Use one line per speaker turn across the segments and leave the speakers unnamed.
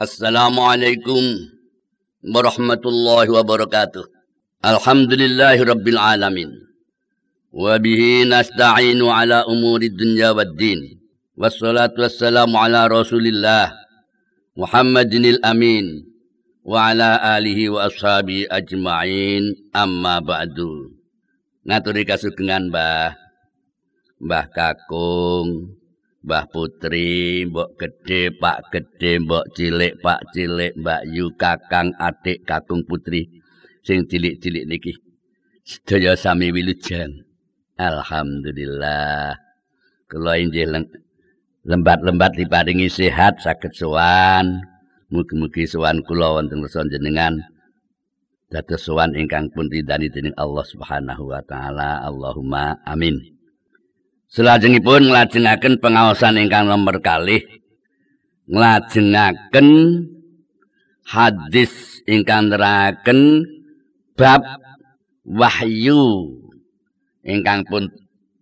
السلام عليكم ورحمة الله وبركاته. الحمد لله رب العالمين. وبه نستعين على أمور الدنيا والدين. والصلاة والسلام على رسول الله محمد الأمين وعلى آله وأصحابه أجمعين. أما بعد Ngaturi kasugengan Mbah Mbah Kakung Mbah Putri, Mbok Gede, Pak Gede, Mbok Cilik, Pak Cilik, Mbak Yu, Kakang, Adik, Kakung Putri, sing cilik-cilik niki. Sedaya sami wilujan. Alhamdulillah. Kula injih lembat-lembat diparingi sehat saged sowan. Mugi-mugi sowan kula wonten rasa jenengan dados sowan ingkang pun ridani dening Allah Subhanahu wa taala. Allahumma amin. Selajengipun nglajengaken pengaosan ingkang nomor kalih nglajengaken hadis ingkang neraken bab wahyu ingkang pun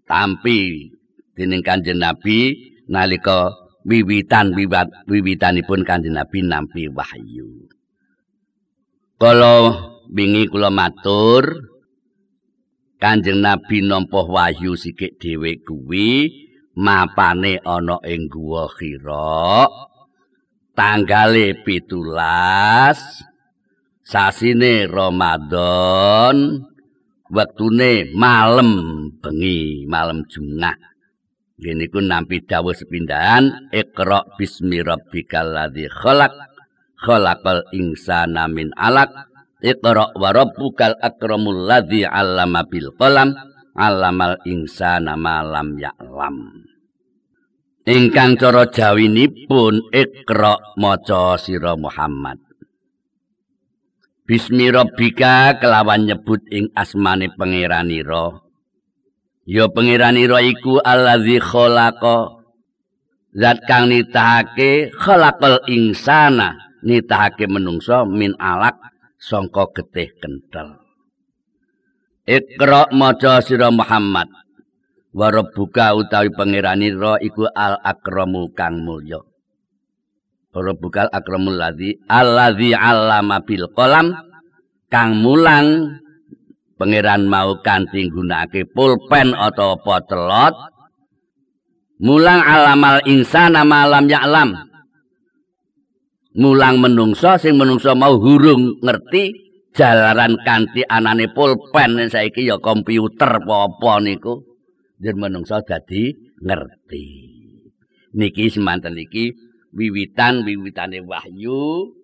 tampi dening Kanjeng Nabi nalika wiwitan wiwat wiwitanipun Kanjeng Nabi nampi wahyu. Kala bingi kula matur Kanjeng Nabi nampa wahyu sikik dhewe kuwi mapane ana ing Guwa Hira tanggale 17 sasine Ramadan wektune malam bengi malam Jumat ngene iku nampi dawuh sepindahan Iqra bismi rabbikal ladzi khalaq khalaqal insana min alaq Iqra wa rabbukal akramul ladzi 'allama bil qalam 'allamal insana ma lam ya'lam. Ingkang cara jawinipun Iqra maca sira Muhammad. Bismi rabbika kelawan nyebut ing asmane pangeranira. Ya pangeranira iku allazi khalaqa zat kang nitahake khalaqal insana nitahake menungso min alaq sangka getih kenthel. Iqra maca sira Muhammad. Wa rabbuka utawi pangeranira iku al akramu kang mulya. Rabbukal akramul ladzi allazi 'allama bil qalam kang mulang pangeran mau kanthi nggunakake pulpen atau potelot mulang alamal insana malam ya'lam mulang menungso sing menungso mau hurung ngerti jalaran kanthi anane pulpen saiki ya komputer apa niku. Yen menungso dadi ngerti. Niki semanten iki wiwitan wiwitane wahyu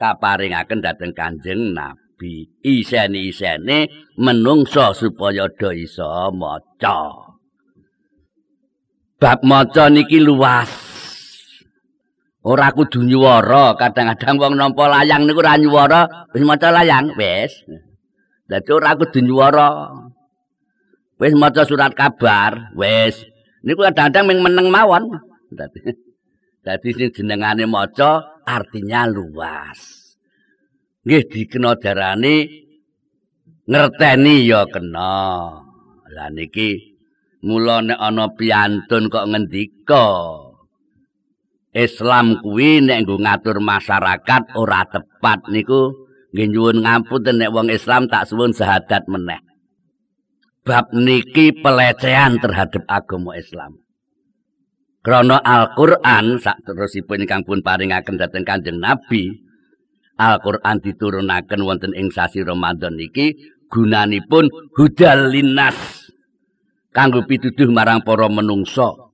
kaparingaken dhateng Kanjeng Nabi. Isene-isene menungso supaya do iso maca. Bab maca niki luas ora kudu nyuwara. Kadang-kadang wong nampa layang niku ora nyuwara wis maca layang wis. Dadi ora kudu nyuwara. Wis maca surat kabar wis. Niku kadang-kadang ming meneng mawon. Dadi dadi sing jenengane maca artinya luas. Nggih dikena darane ngerteni ya kena. Lah niki mula nek ana piantun kok ngendika Islam kuwi nek nggo ngatur masyarakat ora tepat niku nggih nyuwun ngapunten nek wong Islam tak suwun syahadat meneh. Bab niki pelecehan terhadap agama Islam. Krana Al-Qur'an sak terusipun ingkang pun paringaken dhateng Kanjeng Nabi, Al-Qur'an diturunaken wonten ing sasi Ramadan niki gunanipun hudal linnas kanggo pituduh marang para menungsa.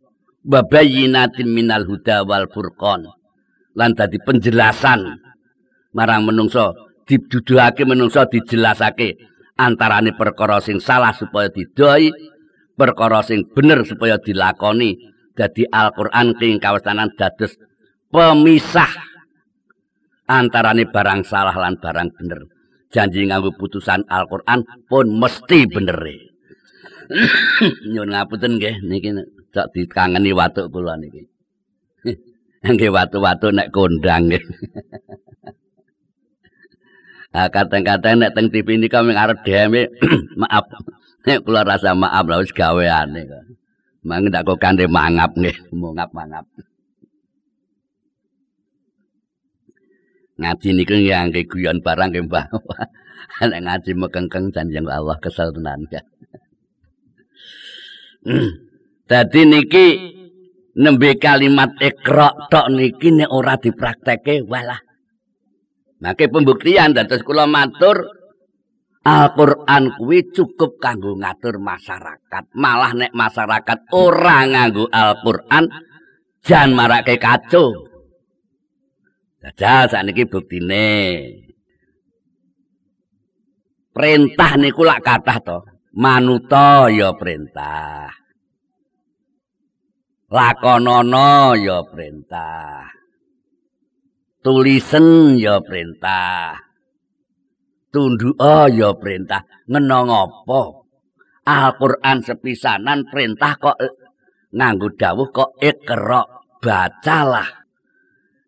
Babayinatin minal huda wal furqan. Lan dadi penjelasan. Marang menungso diduduhake menungso dijelasake antarane perkara sing salah supaya didoi perkara sing bener supaya dilakoni. Dadi Al-Qur'an ing kawastanan dados pemisah antarane barang salah lan barang bener. Janji nganggo putusan Al-Qur'an pun mesti bener. Nyuwun ngapunten nggih niki cok dikangeni watuk kula niki. Nggih watu-watu nek kondang. Ah kadang-kadang nek teng TV nika mung arep dhewe maaf. Nek kula rasa maaf lha wis gaweane kok. Mang ndak kok kandhe mangap nggih, mangap mangap. ngaji niku ngangge guyon barang nggih Mbah. Nek ngaji mekengkeng jan yang Allah kesel tenan ya. Dadi niki nembe kalimat ikra tok niki nek ora dipraktekke walah. Maka pembuktian dados kula matur Al-Qur'an kuwi cukup kanggo ngatur masyarakat. Malah nek masyarakat ora nganggo Al-Qur'an jan marake kacau. Jajal sakniki buktine. Perintah niku lak kathah to. Manuta ya perintah. Lakonono ya perintah. Tulisen ya perintah. Tunduka ya perintah. Ngena ngopo? Al-Qur'an sepisanan perintah kok nganggo dawuh kok ikra bacalah.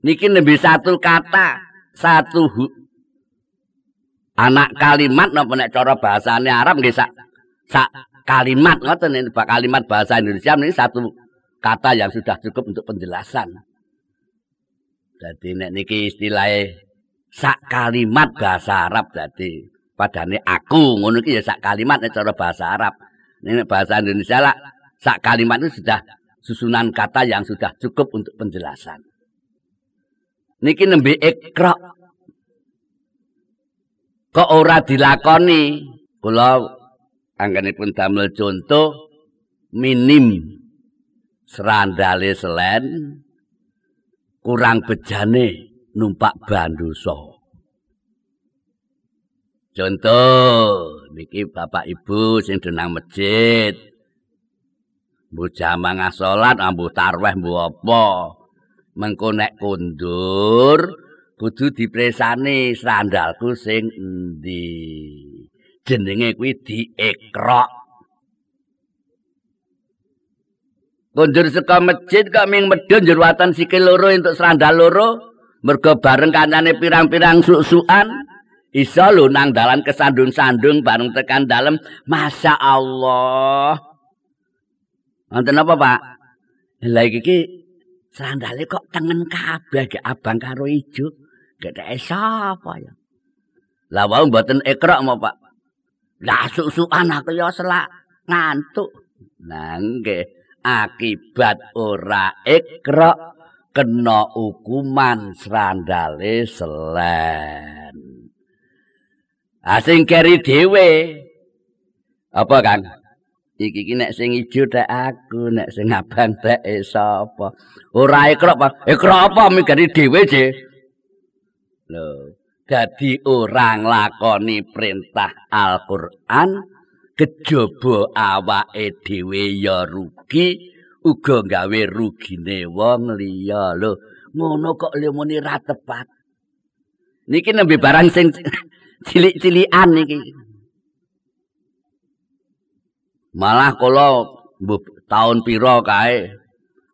niki nembe satu kata satu hu. anak kalimat napa nek cara bahasane Arab nggih sak sak kalimat ngoten ini kalimat bahasa Indonesia ini satu kata yang sudah cukup untuk penjelasan. Jadi nek niki istilahnya sak kalimat bahasa Arab jadi padane aku ngono iki ya sak kalimat nek cara bahasa Arab. Ini bahasa Indonesia lah sak kalimat itu sudah susunan kata yang sudah cukup untuk penjelasan. niki nembe ikra kok ora dilakoni kula anggenipun damel contoh minim serandale selen kurang bejane numpak bandosa. Contoh niki bapak ibu sing denang masjid. Mbuh jamaah salat ambuh tarweh mbuh apa? Mengko nek kundur kudu dipresani sandalku sing endi? Jenenge kuwi diekrok kundur saka masjid kok ming medhun jurwatan sikil loro entuk sandal loro mergo bareng kancane pirang-pirang suk-sukan iso lho nang dalan kesandung-sandung bareng tekan dalem Masya Allah Wonten apa, Pak? Lah iki Sandale kok tengen kabeh gek abang karo ijo. Gek sapa ya? Lah wau mboten ekrok mo, Pak. Lah susukan aku ya selak ngantuk. Nah, nggih. Akibat ora ekrok kena hukuman sandale selen. Asing keri dhewe. Apa, Kang? iki iki nek sing ijo tek aku nek sing abang tek sapa ora ikrok apa ikrok apa mikir dhewe je lho dadi ora nglakoni perintah Al-Qur'an kejaba awake dhewe ya rugi uga gawe rugine wong liya. Lho ngono kok lemune ra tepat? Niki nembe barang sing cilik-cilikan niki. Malah kula tahun pira kae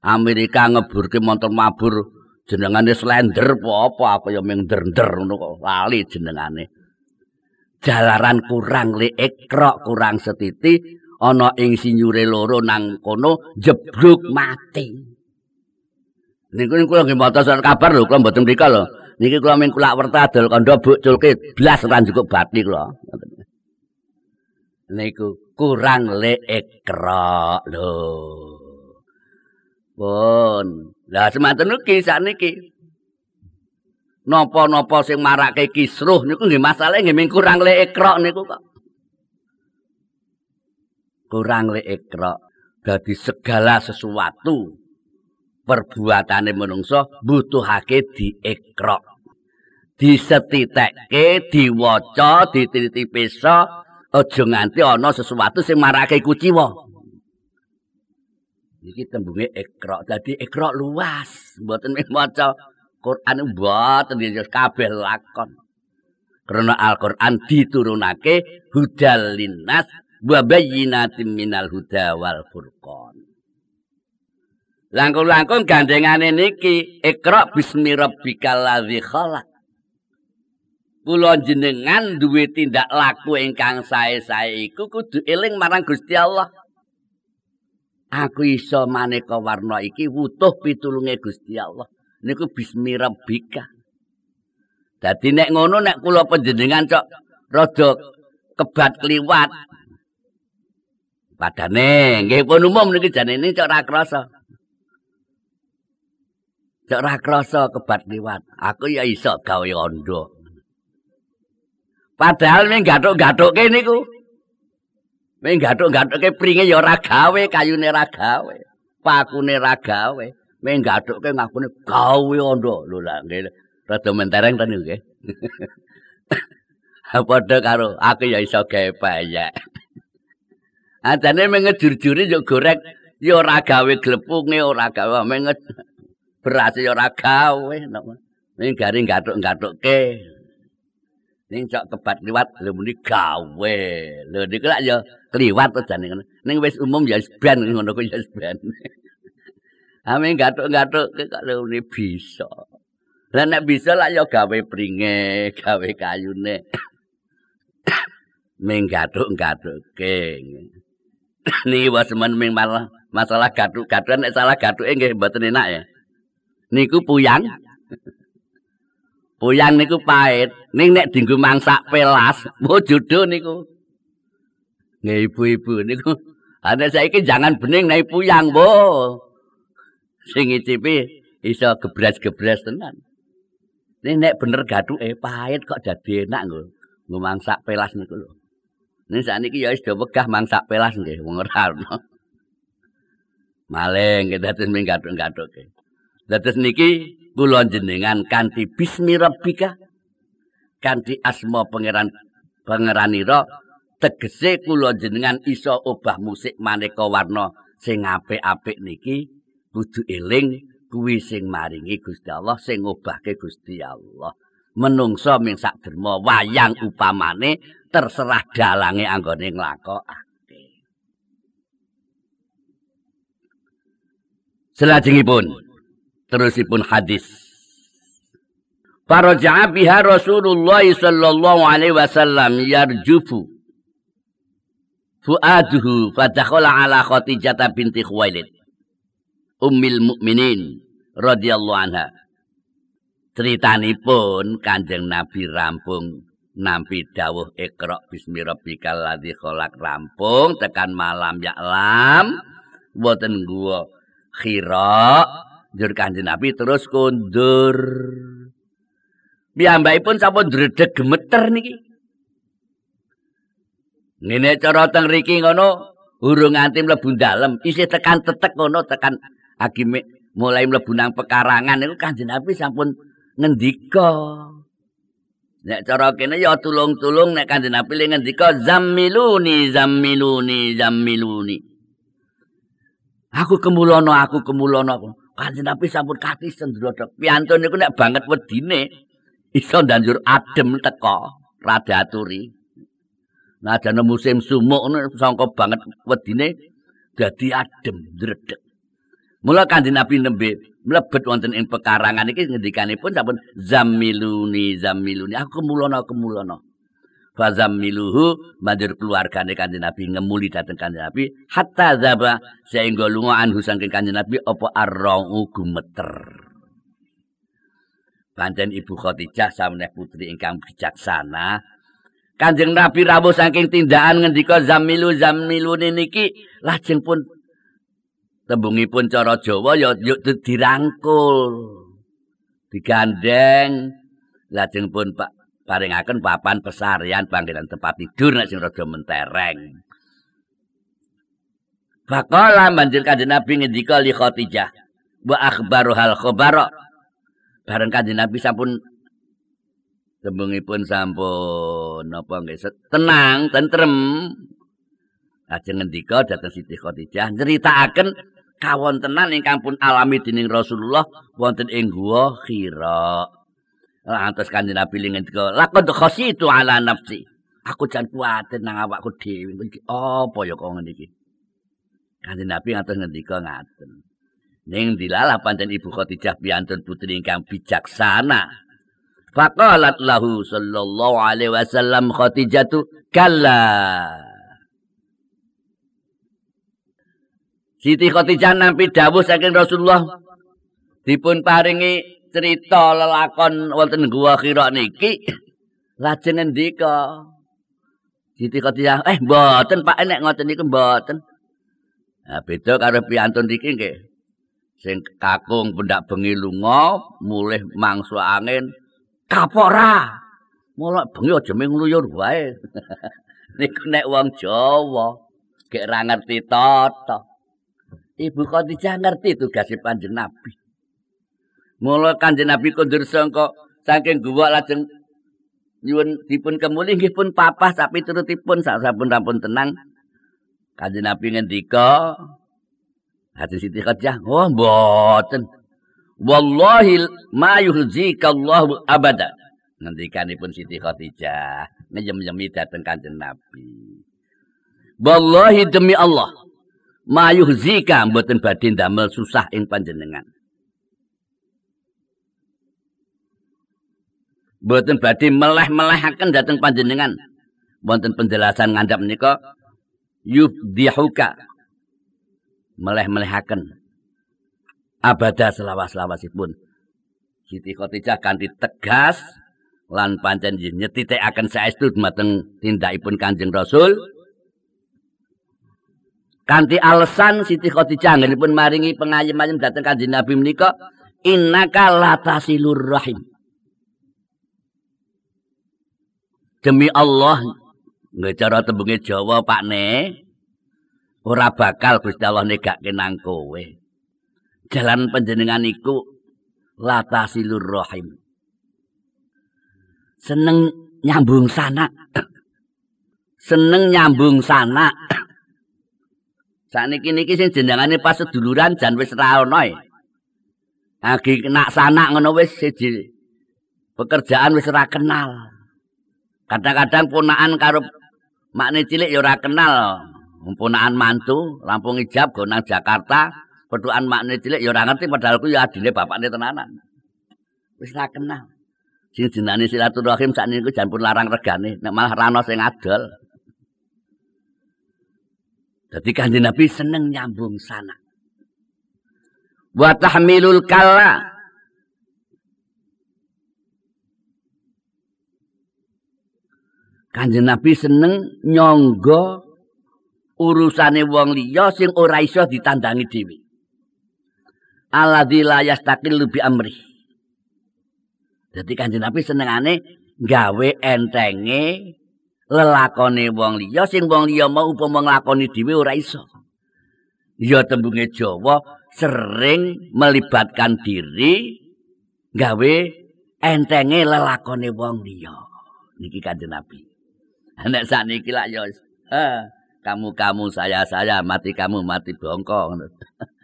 Amerika ngeburke montor mabur jenengane slender apa apa ya ming der-der ngono kok lali jenengane. Jalaran kurang li ekrok kurang setiti ana ing sinyure loro nang kono jeblok mati. Niku kula nggih maca kabar lho kula mboten mrika lho. Niki kula ming kula werta adol kandha buculke blas ora cukup bati kula. Niku kurang le ekra lho. Pun, lah semanten iki sakniki. Napa-napa sing marake kisruh niku nggih masalah nggih kurang le ekra niku kok. Kurang le ekra dadi segala sesuatu perbuatane menungso butuhake diekra. Disetitekke, diwaca, ditiliti pesa, aja nganti ana sesuatu sing marake kuciwa. Iki tembunge ikra. Dadi ikra luas, mboten mung maca Quran mboten kabeh lakon. Karena Al-Qur'an diturunake hudal linnas wa bayyinatin minal huda wal furqan. Langkung-langkung gandengane niki ikra bismi rabbikal ladzi khalaq. kula jenengan duwe tindak laku ingkang sae-sae iku kudu eling marang Gusti Allah. Aku iso maneka warna iki wutuh pitulunge Gusti Allah. Niku bismi rabbika. Dadi nek ngono nek kula panjenengan cok rada kebat kliwat. Padane nggih pun umum niki janene cok ra krasa. Cok ra krasa kebat kliwat. Aku ya iso gawe ondo. Padahal ning gathuk-gathuke niku. Ning gathuk-gathuke pringe ya ora gawe, kayune ra gawe. Pakune ra gawe. Ning gathuke ngakune gawe ondo. Lho lah nggih. Rada mentereng tenan nggih. Padha karo aku ya iso gawe payak. Ajane mengejur-juri yo gorek ya ora gawe glepunge ora gawe menget beras ya ora gawe ning garing gathuk-gathuke ning cok kebat liwat lho muni gawe lho niku lak ya kliwat to jane ning wis umum ya ben ngono ku ya ben ame gathuk-gathuk kok lho muni bisa Lah nek bisa lah ya gawe pringe, gawe kayune. Ming gathuk-gathuke. Niki wis men ming malah masalah gathuk-gathukan nek salah gathuke nggih mboten enak ya. Niku puyang. Puyang niku pahit. Ning nek dienggo mangsak pelas, wo jodoh niku. Nggih ibu-ibu niku. Ana saiki jangan bening nek puyang, wo. Sing ngicipi iso gebras-gebras tenan. Ning nek bener gathuke pahit kok dadi enak nggo. Nggo mangsak pelas niku lho. Ning sakniki ya wis do wegah mangsak pelas nggih wong ora. Maling kita terus ming gathuk-gathuke. Dados niki kula jenengan kanthi bismi rabbika kanthi asma pangeran pangeranira tegese kula jenengan iso obah musik maneka warna sing apik-apik niki kudu eling kuwi sing maringi Gusti Allah sing ngobahke Gusti Allah. Menungso ming sak derma wayang upamane terserah dalange anggone nglakokake. Selajengipun terusipun hadis. Para biha Rasulullah sallallahu alaihi wasallam yarjufu fuaduhu fadakhala ala Khadijah binti Khuwailid ummil mukminin radhiyallahu anha. Critanipun Kanjeng Nabi rampung nampi dawuh Iqra bismi rabbikal ladzi khalaq rampung tekan malam ya lam wonten guwa khira njur Kanjeng Nabi terus kondur. Piyambakipun sampun dredeg gemeter niki. Ngene cara teng riki ngono urung nganti mlebu dalem isih tekan tetek ngono tekan Hakime mulai mlebu nang pekarangan niku Kanjeng Nabi sampun ngendika. Nek cara kene ya tulung-tulung nek Kanjeng Nabi le ngendika zammiluni zammiluni zammiluni. Aku kemulono aku kemulono. Kanjeng Nabi sampun kati sendrodok. Piantun niku nek banget wedine iso ndanjur adem teko rada aturi. Nah, ada musim sumuk sangka banget wedine dadi adem ndredeg. Mula Kanjeng Nabi nembe mlebet wonten ing pekarangan iki ngendikanipun sampun zamiluni zamiluni aku kemulono kemulono. Fa zamiluhu banjur keluargane Kanjeng Nabi ngemuli dhateng Kanjeng Nabi hatta zaba sehingga lunga anhu saking Kanjeng Nabi apa arrau gumeter. Pancen Ibu Khadijah sameneh putri ingkang bijaksana. Kanjeng Nabi rawuh saking tindakan ngendika zamilu zamiluni niki lajeng pun tembungipun cara Jawa ya dirangkul digandeng. Lajeng pun Pak paringaken papan pesarian panggilan tempat tidur nek sing rada mentereng. Faqala banjur kanjeng Nabi ngendika li Khadijah wa akhbaru hal khabara bareng kanjeng Nabi sampun tembungipun sampun napa nggih tenang tentrem. Ajeng ngendika dhateng Siti Khadijah nyeritakaken kawontenan ingkang pun alami dening Rasulullah wonten ing gua Hira. Lantas Kanjeng Nabi ngendika, "Laqad khasitu ala nafsi." Aku jan kuwatir nang awakku dhewe. Apa ya kok ngene iki? Kanjeng Nabi ngatur ngendika ngaten. Ning dilalah pancen Ibu Khadijah piantun putri ingkang bijaksana. Faqalat lahu sallallahu alaihi wasallam Khadijatu kalla. Siti Khadijah nampi dawuh saking Rasulullah dipun paringi cerita lelakon wonten gua kira niki lajeng ngendika Siti Khadijah eh mboten Pak nek ngoten niku mboten Nah, beda karo piantun iki nggih. Sing kakung pendak bengi lunga, mulih mangsu angin kapora. Mulai bengi aja ming luyur wae. niku nek wong Jawa gek ra ngerti tata. Ibu Khadijah ngerti tugas Kanjeng Nabi. Mula Kanjeng Nabi kondur sangka saking guwa lajeng nyuwun dipun kemuli nggih pun papah tapi turutipun sak sampun rampun tenang. Kanjeng Nabi ngendika Hati Siti Khadijah, oh mboten. Wallahi ma yuhzika Allah abada. Ngendikanipun Siti Khadijah, nyem-nyemi dateng Kanjeng Nabi. Wallahi demi Allah, ma yuhzika mboten badhe ndamel susah ing panjenengan. Mboten badhe meleh-melehaken dateng panjenengan. Wonten penjelasan ngandhap menika yubdihuka meleh-melehaken abada selawas-lawasipun Siti Khotijah kanthi tegas lan pancen nyetitekaken saestu dumateng tindakipun Kanjeng Rasul kanthi alasan Siti Khotijah anggenipun maringi pengayem-ayem dhateng Kanjeng Nabi menika innaka latasilur rahim demi Allah Nggih cara tembunge Jawa Pak Ne. Ora bakal Gusti Allah negake nang kowe. Jalan panjenengan iku latasilur rahim. Seneng nyambung sana. Seneng nyambung sana. Sakniki niki sing jenengane pas seduluran jan wis ra ono. Agi kena sana ngono wis siji. Pekerjaan wis ora kenal. Kadang-kadang ponakan karo makne cilik ya ora kenal mumpunaan mantu Lampung Ijab go nang Jakarta pedukan makne cilik ya ora ngerti padahal ku ya adine bapakne tenanan wis ora kenal sing jenenge silaturahim sakniki jan pun larang regane nek malah rano sing adol Dadi kanjeng Nabi seneng nyambung sana. Wa tahmilul kalla Kanjeng Nabi seneng nyangga urusane wong liya sing ora iso ditandangi dhewe. Alladzi la yastaqil bi amri. Dadi Kanjeng Nabi senengane gawe entenge lelakone wong liya sing wong liya mau upama nglakoni dhewe ora iso. Ya tembunge Jawa sering melibatkan diri gawe entenge lelakone wong liya. Niki Kanjeng Nabi. nek sakniki lak ya kamu-kamu saya-saya mati kamu mati bongko ngono.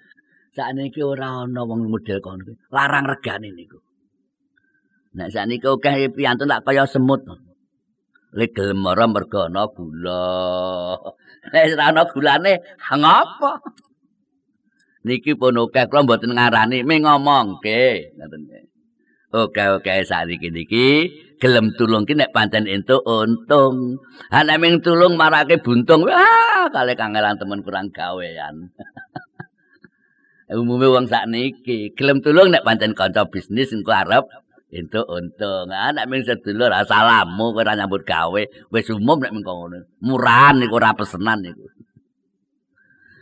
sakniki ora ana wong model kono. Larang regane niku. Nek sakniki akeh piyantun tak kaya semut. Lek gelem ora mergo ana gula. Nek ora ana gulane ngapa? Niki pun akeh kula mboten ngarani ming ngomongke ngoten. Oke-oke sakniki niki gelem tulung ki nek pancen entuk untung. Ha nek ming tulung marake buntung, wah kale kangelan temen kurang gawean. Umume wong sakniki gelem tulung nek pancen kanca bisnis engko arep entuk untung. Ha nek ming sedulur assalamu kowe ora nyambut gawe, wis umum nek mengko ngono. Murahan niku ora pesenan niku.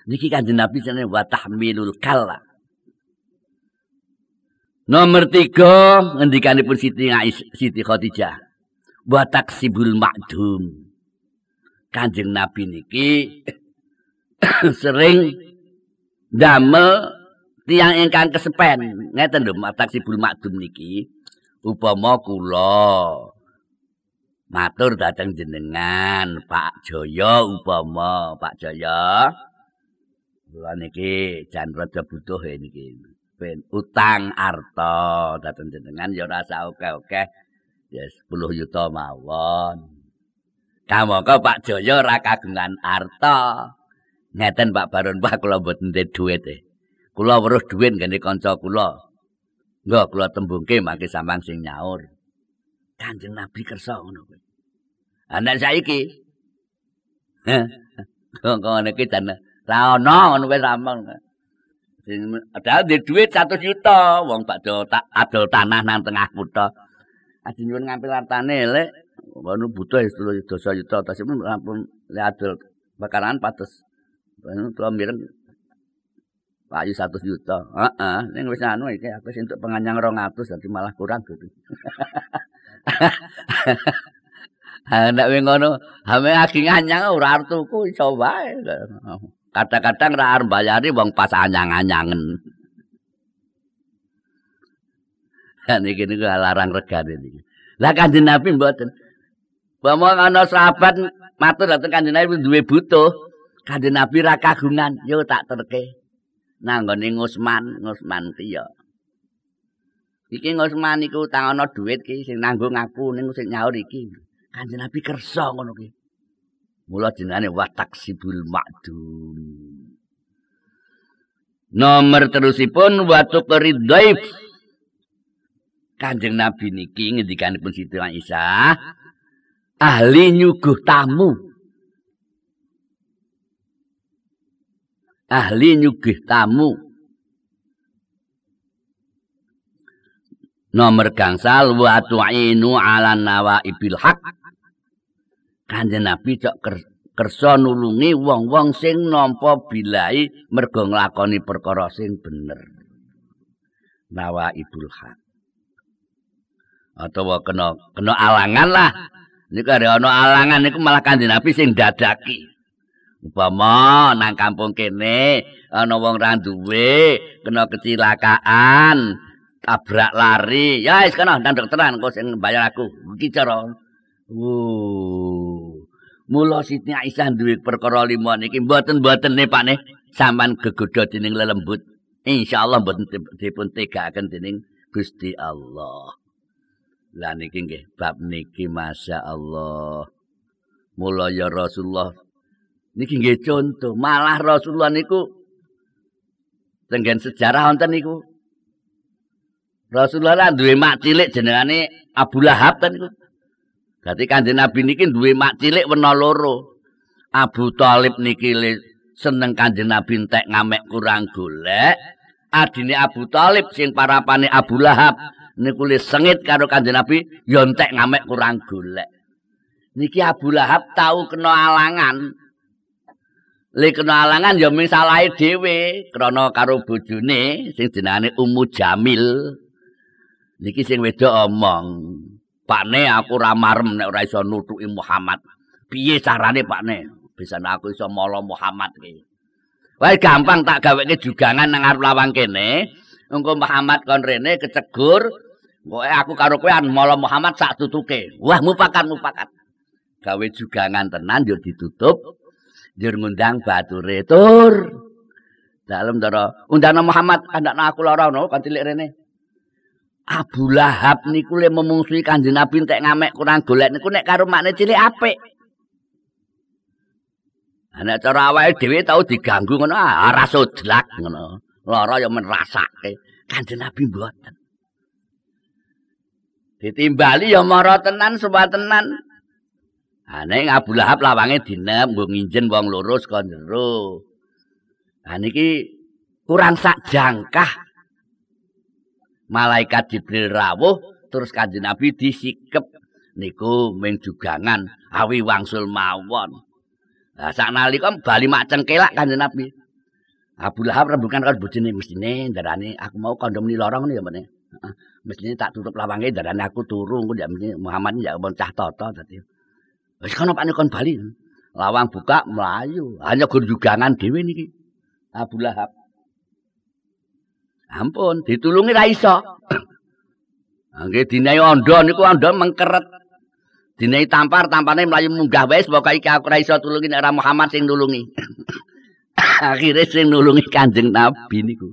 Niki kanjeng Nabi jenenge wa tahmilul kalla. Nomor tiga, ngendikanipun Siti Siti Khadijah. Wa taksibul ma'dum. Kanjeng Nabi niki sering damel tiang ingkang kesepen. Ngeten lho, taksibul ma'dum niki upama kula matur dhateng jenengan Pak Jaya upama. Pak Jaya. Kula niki jan rada butuh niki. ben utang arta dateng jenengan ya ora oke-oke. Ya 10 yuta mawon. Kamangka Pak Jaya ora kagungan arta. Ngeten Pak Baron Pak kula mboten duwe dhuwit e. Kula weruh dhuwit ngene kanca kula Nggak kula tembungke mangke sampean sing nyaur. Kanjeng Nabi kersa ngono kuwi. Anak saiki. Kok ngene iki jan ra ono ngono wis rampung Padahal di duit satu juta, wong bakdo tak adol tanah nang tengah kutha. Aja nyuwun ngambil hartane lek. Wono butuh dosa juta tas pun ampun lek adol bakaran pates. Wono kula mireng Payu satu juta. Heeh, ning wis anu iki aku sing entuk penganyang 200 dadi malah kurang gitu. Ha nek wing ngono, ame agi nganyang ora arep tuku iso wae. Kadang-kadang ra arep bayari wong pas anyang-anyangen. Ha niki niku larang regane niki. Lah Kanjeng Nabi mboten. Bama ana sahabat matur dateng Kanjeng Nabi duwe butuh. Kanjeng Nabi ra kagungan, yo tak terke. Nanggone Ngusman, Ngusman piye. Iki Ngusman iku tangono dhuwit ki sing nanggung aku ning sing nyaur iki. Kanjeng Nabi kersa ngono ki. Mula jenenge wataksibul ma'dum. Nomor terusipun watu keridhaif. Kanjeng Nabi niki ngendikanipun Siti Aisyah ahli nyuguh tamu. Ahli nyugih tamu. Nomor gangsal wa tu'inu ala nawaibil haq. Kanjeng Nabi cok kersa nulungi wong-wong sing nampa bilai mergo nglakoni perkara sing bener. Nawaibul haq. Atau kena kena alangan lah. Niku ada ana alangan niku malah Kanjeng Nabi sing dadaki. Upama nang kampung kene ana wong ra duwe kena kecelakaan, tabrak lari. Ya wis kana nang dokteran kok sing bayar aku. Iki cara. Wuh. Mula Siti Aisyah duwe perkara lima niki mboten-mboten ne Pak ne. Saman gegodha dening lelembut. Insyaallah mboten dipun tegakaken dening Gusti Allah. Lah niki nggih bab niki masyaallah. Mula ya Rasulullah niki nggih contoh. Malah Rasulullah niku tenggen sejarah wonten niku. Rasulullah lan duwe mak cilik jenengane Abu Lahab ten niku. Dadi Kanjeng Nabi niki duwe mak cilik wena loro. Abu Thalib niki seneng Kanjeng Nabi entek ngamek kurang golek. Adine Abu Thalib sing parapane Abu Lahab niku le sengit karo Kanjeng Nabi entek ngamek kurang golek. Niki Abu Lahab tau kena alangan Le kena alangan ya misalahe dhewe krana karo bojone sing jenenge Ummu Jamil. Niki sing wedok omong, "Pakne aku ora marem nek ora iso nutuki Muhammad. Piye carane, Pakne? Bisa aku iso molo Muhammad iki." Wae gampang tak gaweke jugangan nang arep lawang kene. Engko Muhammad kon rene kecegur, Pokoke aku karo kowe an molo Muhammad sak tutuke. Wah, mupakat mupakat. Gawe jugangan tenan yo ditutup. Njur ngundang bature tur dalem dara undang Muhammad anak aku lara no kan cilik rene. Abu Lahab niku le memungsuhi Kanjeng Nabi entek ngamek kurang golek niku nek karo makne cilik apik. Anak cara awake dhewe tau diganggu ngono ah rasa dlak ngono. Lara ya men rasake Kanjeng Nabi mboten. Ditimbali ya mara tenan sumpah tenan Ane Abu Lahab lawange dinep nggo nginjen wong loro saka jero. Ha niki kurang sak jangkah. Malaikat Jibril rawuh terus Kanjeng Nabi disikep niku ming jugangan awi wangsul mawon. Lah sak nalika bali mak cengkelak Kanjeng Nabi. Abu Lahab rembukan karo bojone mestine ndarane aku mau kondom ni lorong ya meneh. Mestine tak tutup lawange ndarane aku turu engko ya Muhammad ya cah toto dadi. Wis kono Pak kon bali. Lawang buka melayu. Hanya gur jugangan dhewe niki. Abu Lahab. Ampun, ditulungi ra iso. Nggih dinai ondo niku ondo mengkeret. Dinai tampar tampane mlayu munggah wae pokoke iki aku ra iso tulungi nek Muhammad sing nulungi. Akhire sing nulungi Kanjeng Nabi niku.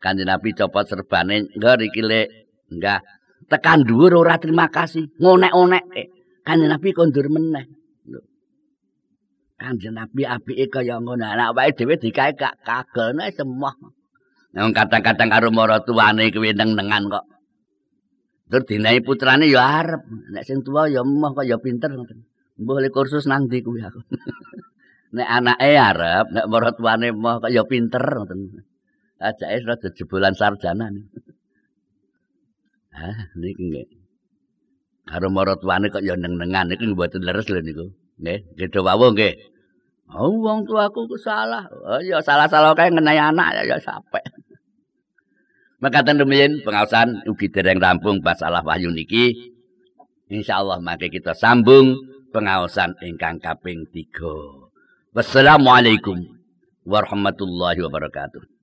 Kanjeng Nabi copot serbane, "Enggak iki lek enggak tekan dhuwur ora terima kasih, ngonek-onek." Kanjeng Nabi kondur meneh. Kanjeng Nabi apike kaya ngono. Anak wae dhewe dikae gak kagelne semua. Nang kadang-kadang karo maratuwane kuwi neng-nengan kok. Tur dinae putrane ya arep. Nek sing tuwa ya emoh kok ya pinter ngoten. Mbah le kursus nang ndi kuwi aku. nek anake arep, nek maratuwane emoh kok ya pinter ngoten. ajake rada jebolan sarjana. Ah, niki nggih. Karo marang tuane kok ya neng-nengan niku mboten leres lho niku. Nggih, gedhe wawuh nggih. Oh, wong tuaku ku salah. Oh, ya salah-salah kae ngenai anak ya, ya sampe. Makaten rumiyin pengaosan ugi dereng rampung masalah wahyu niki. Insyaallah mangke kita sambung pengaosan ingkang kaping 3. Wassalamualaikum warahmatullahi wabarakatuh.